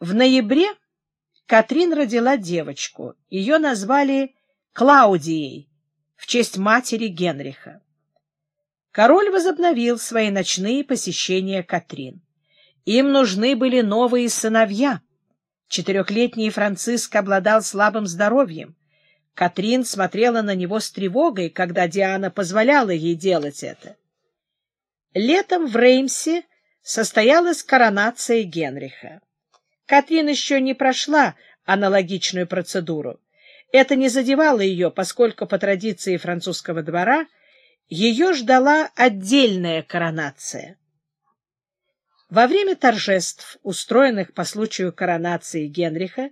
В ноябре Катрин родила девочку. Ее назвали Клаудией в честь матери Генриха. Король возобновил свои ночные посещения Катрин. Им нужны были новые сыновья. Четырехлетний Франциск обладал слабым здоровьем. Катрин смотрела на него с тревогой, когда Диана позволяла ей делать это. Летом в Реймсе состоялась коронация Генриха. Катрин еще не прошла аналогичную процедуру. Это не задевало ее, поскольку по традиции французского двора ее ждала отдельная коронация. Во время торжеств, устроенных по случаю коронации Генриха,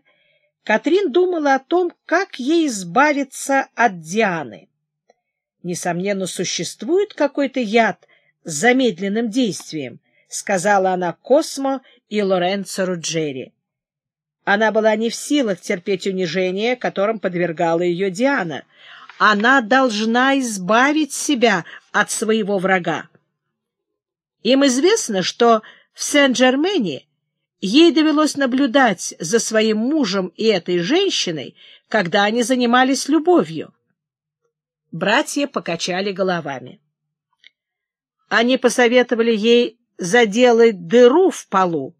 Катрин думала о том, как ей избавиться от Дианы. Несомненно, существует какой-то яд с замедленным действием, сказала она Космо и Лоренцо Руджери. Она была не в силах терпеть унижение, которым подвергала ее Диана. Она должна избавить себя от своего врага. Им известно, что в Сен-Джермене ей довелось наблюдать за своим мужем и этой женщиной, когда они занимались любовью. Братья покачали головами. Они посоветовали ей заделать дыру в полу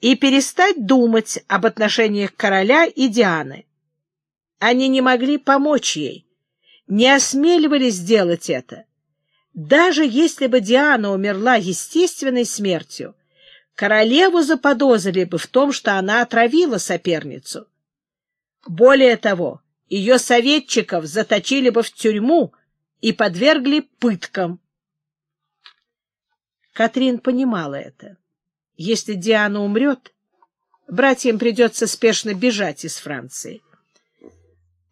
и перестать думать об отношениях короля и Дианы. Они не могли помочь ей, не осмеливались сделать это. Даже если бы Диана умерла естественной смертью, королеву заподозрили бы в том, что она отравила соперницу. Более того, ее советчиков заточили бы в тюрьму и подвергли пыткам. Катрин понимала это. Если Диана умрет, братьям придется спешно бежать из Франции.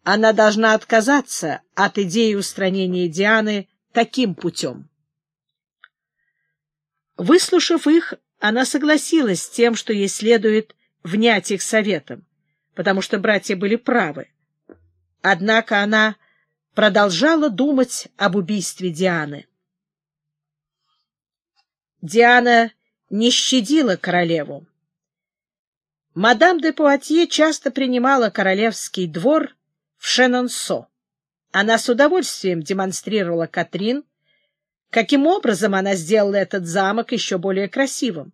Она должна отказаться от идеи устранения Дианы таким путем. Выслушав их, она согласилась с тем, что ей следует внять их советом, потому что братья были правы. Однако она продолжала думать об убийстве Дианы. Диана не щадила королеву. Мадам де Пуатье часто принимала королевский двор в Шенонсо. Она с удовольствием демонстрировала Катрин, каким образом она сделала этот замок еще более красивым.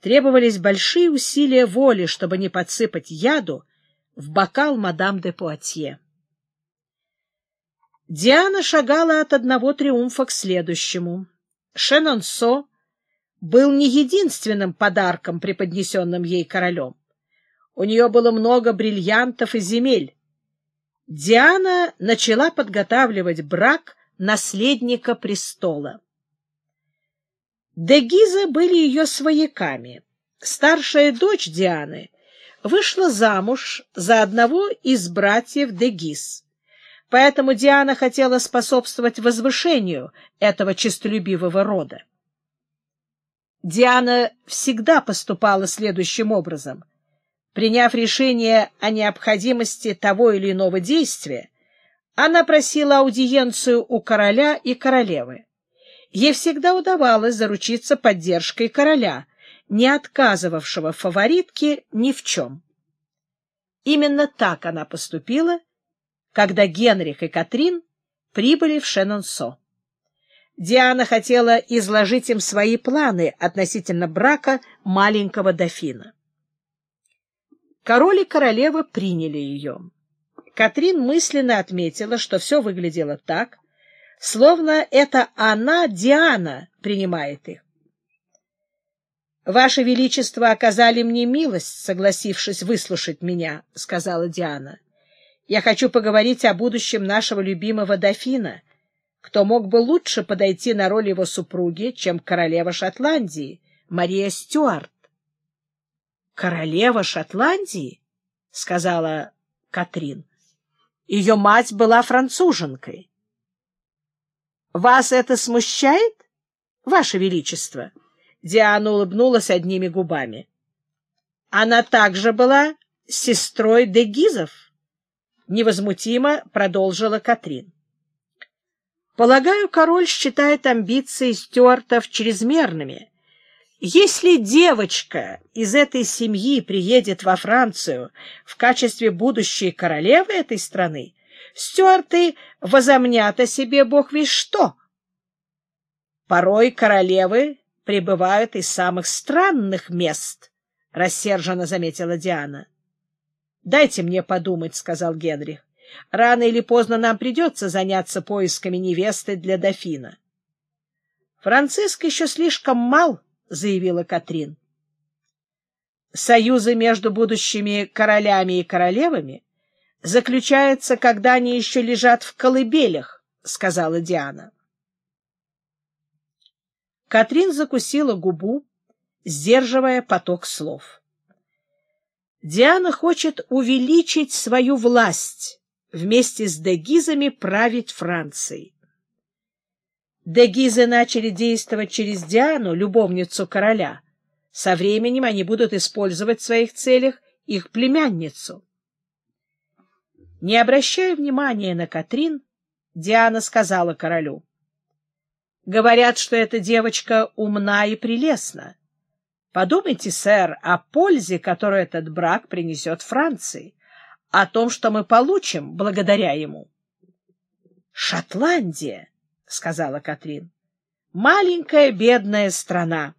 Требовались большие усилия воли, чтобы не подсыпать яду в бокал мадам де Пуатье. Диана шагала от одного триумфа к следующему. Шенонсо был не единственным подарком, преподнесенным ей королем. У нее было много бриллиантов и земель. Диана начала подготавливать брак наследника престола. Дегизы были ее свояками. Старшая дочь Дианы вышла замуж за одного из братьев Дегиз. Поэтому Диана хотела способствовать возвышению этого честолюбивого рода. Диана всегда поступала следующим образом. Приняв решение о необходимости того или иного действия, она просила аудиенцию у короля и королевы. Ей всегда удавалось заручиться поддержкой короля, не отказывавшего фаворитке ни в чем. Именно так она поступила, когда Генрих и Катрин прибыли в Шенонсо. Диана хотела изложить им свои планы относительно брака маленького дофина. Король и королева приняли ее. Катрин мысленно отметила, что все выглядело так, словно это она, Диана, принимает их. «Ваше Величество оказали мне милость, согласившись выслушать меня», — сказала Диана. «Я хочу поговорить о будущем нашего любимого дофина» кто мог бы лучше подойти на роль его супруги, чем королева Шотландии, Мария Стюарт. — Королева Шотландии? — сказала Катрин. Ее мать была француженкой. — Вас это смущает, Ваше Величество? Диана улыбнулась одними губами. — Она также была сестрой Дегизов, — невозмутимо продолжила Катрин. Полагаю, король считает амбиции стюартов чрезмерными Если девочка из этой семьи приедет во Францию в качестве будущей королевы этой страны, стюарты возомнят о себе бог весь что. Порой королевы прибывают из самых странных мест, — рассерженно заметила Диана. — Дайте мне подумать, — сказал Генрих. — Рано или поздно нам придется заняться поисками невесты для дофина. — Франциск еще слишком мал, — заявила Катрин. Союзы между будущими королями и королевами заключаются, когда они еще лежат в колыбелях, — сказала Диана. Катрин закусила губу, сдерживая поток слов. Диана хочет увеличить свою власть, вместе с дегизами править Францией. Дегизы начали действовать через Диану, любовницу короля. Со временем они будут использовать в своих целях их племянницу. Не обращая внимания на Катрин, Диана сказала королю. Говорят, что эта девочка умна и прелестна. Подумайте, сэр, о пользе, которую этот брак принесет Франции, о том, что мы получим благодаря ему. Шотландия — сказала Катрин. — Маленькая бедная страна.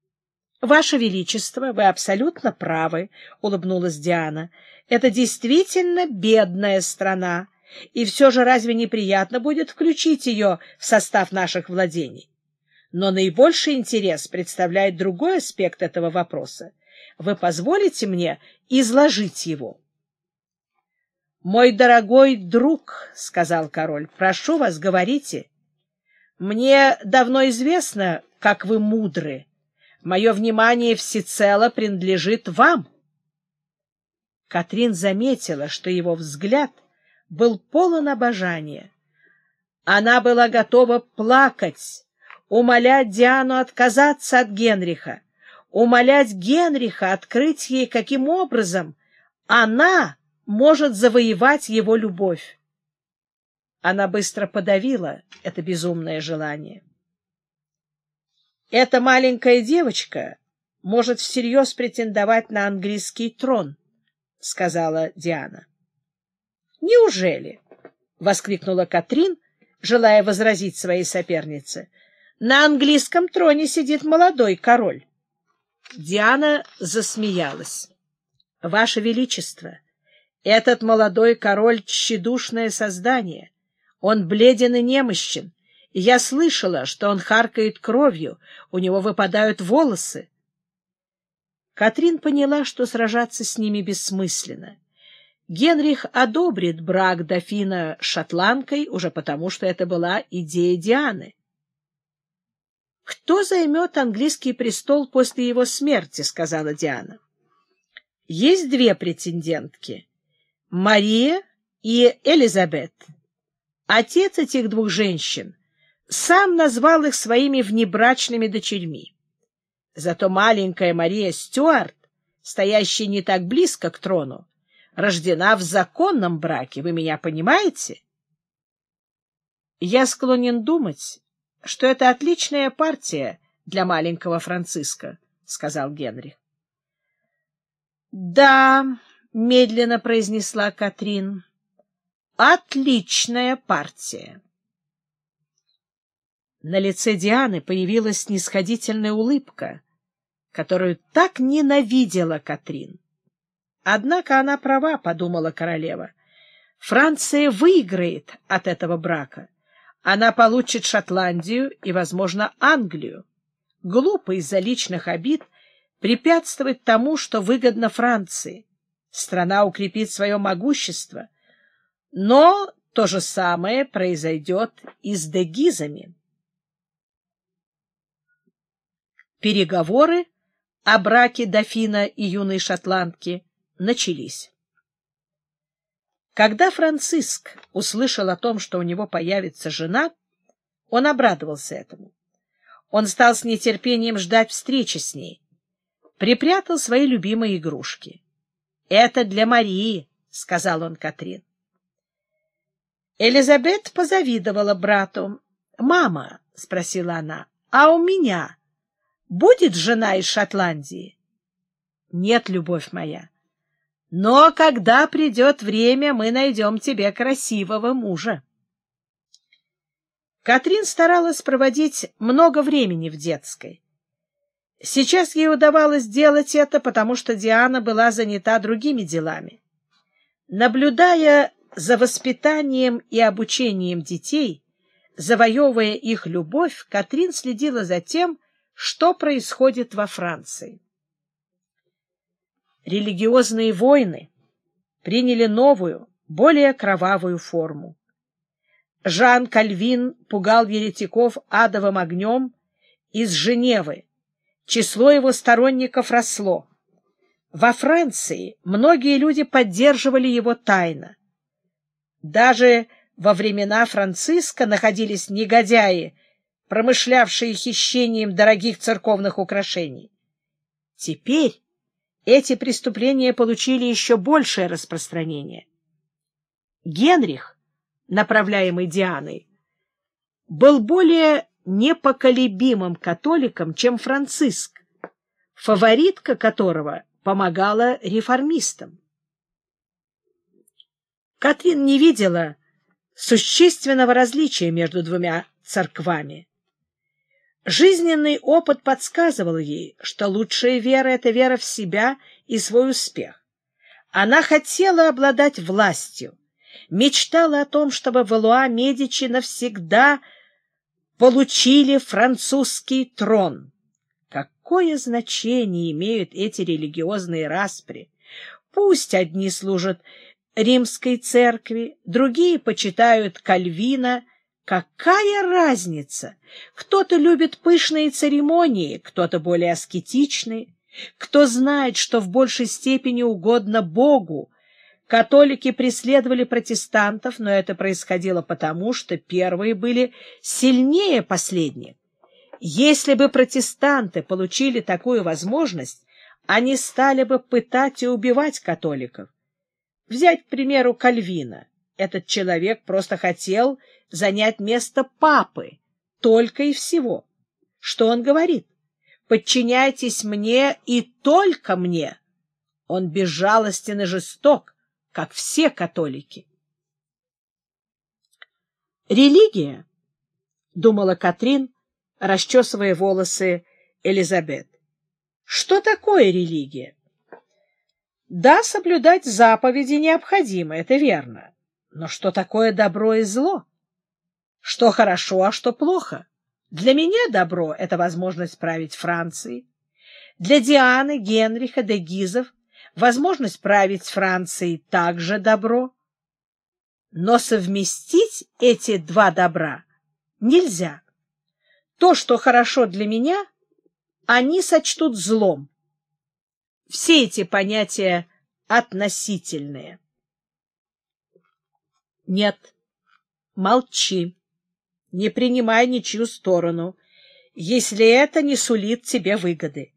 — Ваше Величество, вы абсолютно правы, — улыбнулась Диана. — Это действительно бедная страна, и все же разве неприятно будет включить ее в состав наших владений? Но наибольший интерес представляет другой аспект этого вопроса. Вы позволите мне изложить его? — Мой дорогой друг, — сказал король, — прошу вас, говорите. Мне давно известно, как вы мудры. Мое внимание всецело принадлежит вам. Катрин заметила, что его взгляд был полон обожания. Она была готова плакать, умолять Диану отказаться от Генриха, умолять Генриха открыть ей, каким образом она может завоевать его любовь. Она быстро подавила это безумное желание. Эта маленькая девочка может всерьез претендовать на английский трон, — сказала Диана. — Неужели? — воскликнула Катрин, желая возразить своей сопернице. — На английском троне сидит молодой король. Диана засмеялась. — Ваше Величество, этот молодой король — тщедушное создание — он бледен и немощен, я слышала, что он харкает кровью, у него выпадают волосы. Катрин поняла, что сражаться с ними бессмысленно. Генрих одобрит брак дофина с шотландкой уже потому, что это была идея Дианы. «Кто займет английский престол после его смерти?» — сказала Диана. «Есть две претендентки — Мария и Элизабет». Отец этих двух женщин сам назвал их своими внебрачными дочерьми. Зато маленькая Мария Стюарт, стоящая не так близко к трону, рождена в законном браке, вы меня понимаете? Я склонен думать, что это отличная партия для маленького Франциска, — сказал Генрих. — Да, — медленно произнесла Катрин, — Отличная партия. На лице Дианы появилась снисходительная улыбка, которую так ненавидела Катрин. Однако она права, — подумала королева. Франция выиграет от этого брака. Она получит Шотландию и, возможно, Англию. Глупо из-за личных обид препятствовать тому, что выгодно Франции. Страна укрепит свое могущество — но то же самое произойдет и с дегизами. Переговоры о браке дофина и юной шотландки начались. Когда Франциск услышал о том, что у него появится жена, он обрадовался этому. Он стал с нетерпением ждать встречи с ней. Припрятал свои любимые игрушки. — Это для Марии, — сказал он Катрин. Элизабет позавидовала брату. «Мама», — спросила она, — «а у меня будет жена из Шотландии? Нет, любовь моя. Но когда придет время, мы найдем тебе красивого мужа. Катрин старалась проводить много времени в детской. Сейчас ей удавалось делать это, потому что Диана была занята другими делами. Наблюдая за воспитанием и обучением детей, завоевывая их любовь, Катрин следила за тем, что происходит во Франции. Религиозные войны приняли новую, более кровавую форму. Жан Кальвин пугал еретиков адовым огнем из Женевы. Число его сторонников росло. Во Франции многие люди поддерживали его тайно. Даже во времена Франциска находились негодяи, промышлявшие хищением дорогих церковных украшений. Теперь эти преступления получили еще большее распространение. Генрих, направляемый Дианой, был более непоколебимым католиком, чем Франциск, фаворитка которого помогала реформистам. Катрин не видела существенного различия между двумя церквами. Жизненный опыт подсказывал ей, что лучшая вера — это вера в себя и свой успех. Она хотела обладать властью, мечтала о том, чтобы Валуа Медичи навсегда получили французский трон. Какое значение имеют эти религиозные распри? Пусть одни служат римской церкви, другие почитают Кальвина. Какая разница? Кто-то любит пышные церемонии, кто-то более аскетичные, кто знает, что в большей степени угодно Богу. Католики преследовали протестантов, но это происходило потому, что первые были сильнее последних. Если бы протестанты получили такую возможность, они стали бы пытать и убивать католиков. Взять, к примеру, Кальвина. Этот человек просто хотел занять место папы, только и всего. Что он говорит? Подчиняйтесь мне и только мне. Он безжалостен и жесток, как все католики. Религия, — думала Катрин, расчесывая волосы Элизабет. Что такое религия? Да, соблюдать заповеди необходимо, это верно. Но что такое добро и зло? Что хорошо, а что плохо? Для меня добро — это возможность править Францией. Для Дианы, Генриха, де Гизов возможность править Францией также добро. Но совместить эти два добра нельзя. То, что хорошо для меня, они сочтут злом. Все эти понятия относительные. Нет, молчи, не принимай ничью сторону, если это не сулит тебе выгоды.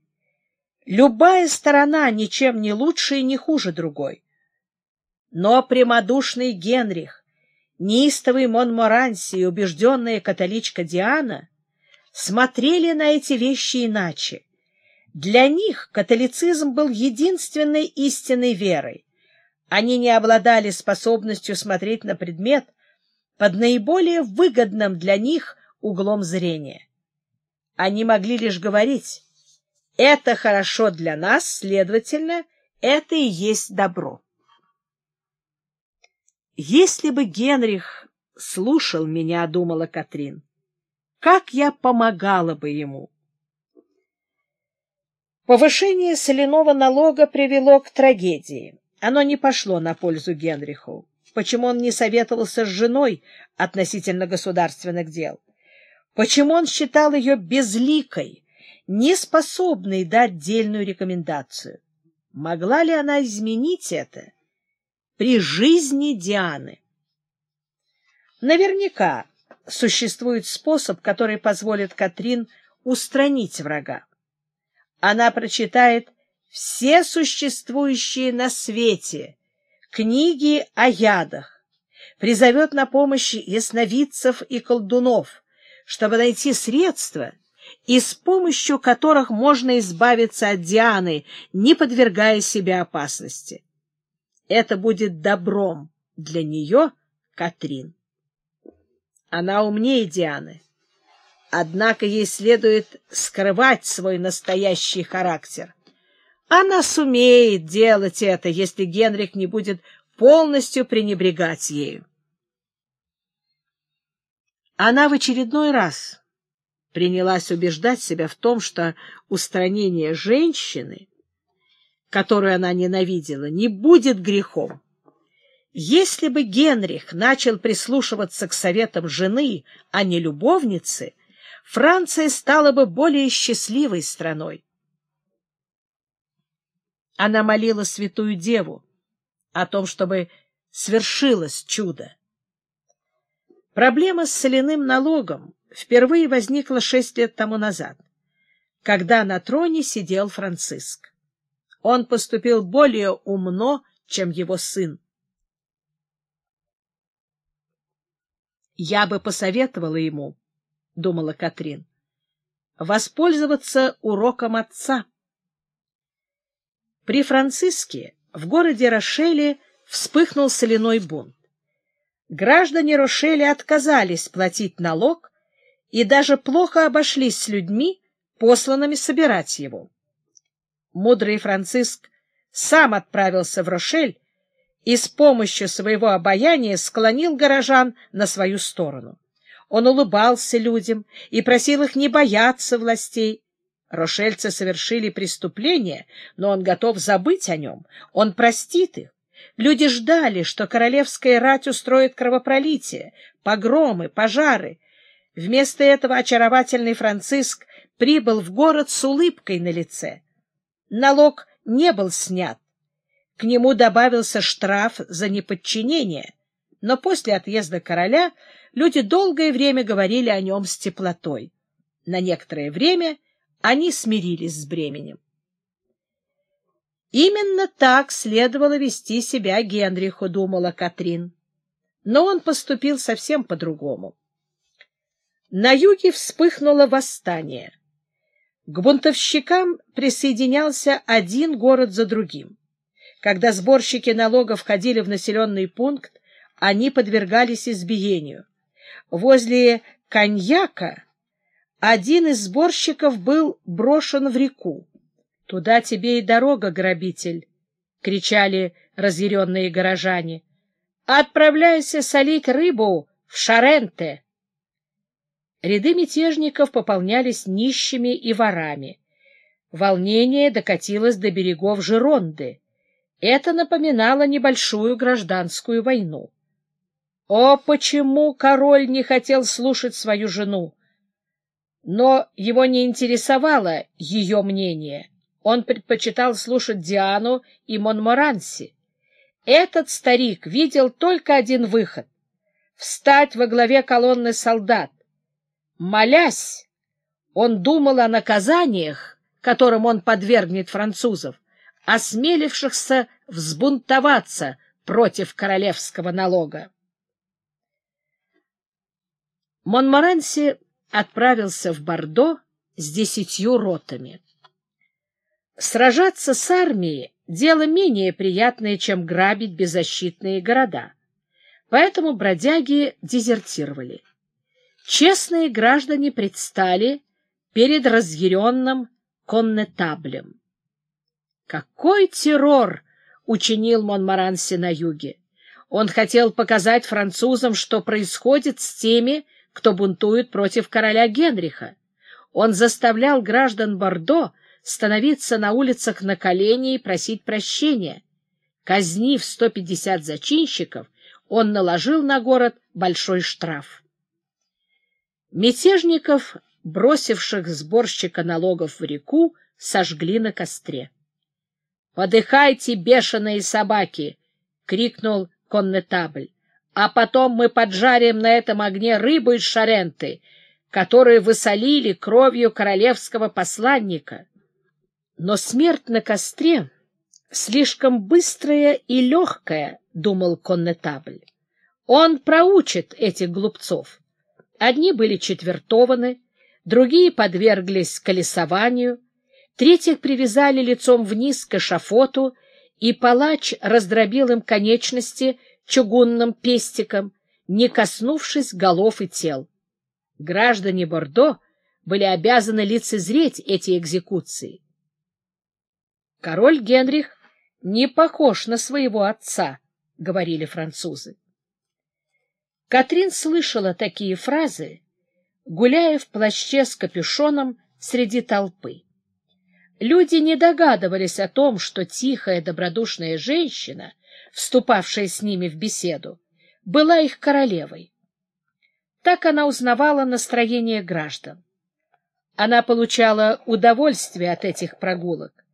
Любая сторона ничем не лучше и не хуже другой. Но прямодушный Генрих, неистовый Монморанси и убежденная католичка Диана смотрели на эти вещи иначе для них католицизм был единственной истинной верой. Они не обладали способностью смотреть на предмет под наиболее выгодным для них углом зрения. Они могли лишь говорить «это хорошо для нас, следовательно, это и есть добро». «Если бы Генрих слушал меня, — думала Катрин, — как я помогала бы ему!» Повышение соляного налога привело к трагедии. Оно не пошло на пользу Генриху. Почему он не советовался с женой относительно государственных дел? Почему он считал ее безликой, неспособной дать дельную рекомендацию? Могла ли она изменить это при жизни Дианы? Наверняка существует способ, который позволит Катрин устранить врага она прочитает все существующие на свете книги о ядах, призовет на помощь ясновидцев и колдунов, чтобы найти средства и с помощью которых можно избавиться от Дианы, не подвергая себя опасности. Это будет добром для нее, Катрин. Она умнее Дианы. Однако ей следует скрывать свой настоящий характер. Она сумеет делать это, если Генрих не будет полностью пренебрегать ею. Она в очередной раз принялась убеждать себя в том, что устранение женщины, которую она ненавидела, не будет грехом. Если бы Генрих начал прислушиваться к советам жены, а не любовницы, Франция стала бы более счастливой страной. Она молила святую деву о том, чтобы свершилось чудо. Проблема с соляным налогом впервые возникла шесть лет тому назад, когда на троне сидел Франциск. Он поступил более умно, чем его сын. «Я бы посоветовала ему, — думала Катрин, — воспользоваться уроком отца». При Франциске в городе Рошеле вспыхнул соляной бунт. Граждане Рошеля отказались платить налог и даже плохо обошлись с людьми, посланными собирать его. Мудрый Франциск сам отправился в Рошель и с помощью своего обаяния склонил горожан на свою сторону. Он улыбался людям и просил их не бояться властей. Рошельцы совершили преступление, но он готов забыть о нем, он простит их. Люди ждали, что королевская рать устроит кровопролитие, погромы, пожары. Вместо этого очаровательный Франциск прибыл в город с улыбкой на лице. Налог не был снят. К нему добавился штраф за неподчинение, но после отъезда короля люди долгое время говорили о нем с теплотой. На некоторое время они смирились с бременем. Именно так следовало вести себя Генриху, думала Катрин. Но он поступил совсем по-другому. На юге вспыхнуло восстание. К бунтовщикам присоединялся один город за другим. Когда сборщики налогов входили в населенный пункт, они подвергались избиению. Возле Коньяка один из сборщиков был брошен в реку. — Туда тебе и дорога, грабитель! — кричали разъяренные горожане. — Отправляйся солить рыбу в Шаренте! Ряды мятежников пополнялись нищими и ворами. Волнение докатилось до берегов Жеронды. Это напоминало небольшую гражданскую войну. О, почему король не хотел слушать свою жену? Но его не интересовало ее мнение. Он предпочитал слушать Диану и Монморанси. Этот старик видел только один выход — встать во главе колонны солдат. Молясь, он думал о наказаниях, которым он подвергнет французов, осмелившихся взбунтоваться против королевского налога. Монморанси отправился в Бордо с десятью ротами. Сражаться с армией — дело менее приятное, чем грабить беззащитные города. Поэтому бродяги дезертировали. Честные граждане предстали перед разъяренным коннетаблем. Какой террор учинил Монмаранси на юге! Он хотел показать французам, что происходит с теми, кто бунтует против короля Генриха. Он заставлял граждан Бордо становиться на улицах на колени и просить прощения. Казнив 150 зачинщиков, он наложил на город большой штраф. Мятежников, бросивших сборщика налогов в реку, сожгли на костре. «Подыхайте, бешеные собаки!» — крикнул коннетабль. «А потом мы поджарим на этом огне рыбу из шаренты, которую высолили кровью королевского посланника». Но смерть на костре слишком быстрая и легкая, — думал коннетабль. Он проучит этих глупцов. Одни были четвертованы, другие подверглись колесованию, третьих привязали лицом вниз к эшафоту, и палач раздробил им конечности чугунным пестиком, не коснувшись голов и тел. Граждане Бордо были обязаны лицезреть эти экзекуции. Король Генрих не похож на своего отца, — говорили французы. Катрин слышала такие фразы, гуляя в плаще с капюшоном среди толпы. Люди не догадывались о том, что тихая добродушная женщина, вступавшая с ними в беседу, была их королевой. Так она узнавала настроение граждан. Она получала удовольствие от этих прогулок.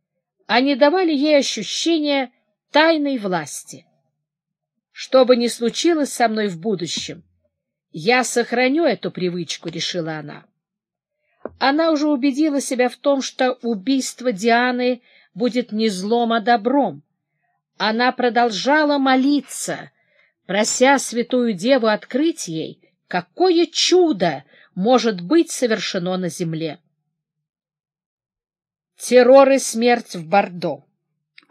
Они давали ей ощущение тайной власти. Что бы ни случилось со мной в будущем, я сохраню эту привычку, — решила она. Она уже убедила себя в том, что убийство Дианы будет не злом, а добром. Она продолжала молиться, прося Святую Деву открыть ей, какое чудо может быть совершено на земле. Террор и смерть в Бордо,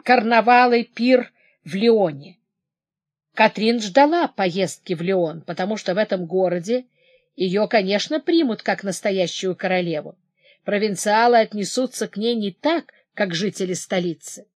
карнавал и пир в Лионе. Катрин ждала поездки в Лион, потому что в этом городе ее, конечно, примут как настоящую королеву. Провинциалы отнесутся к ней не так, как жители столицы.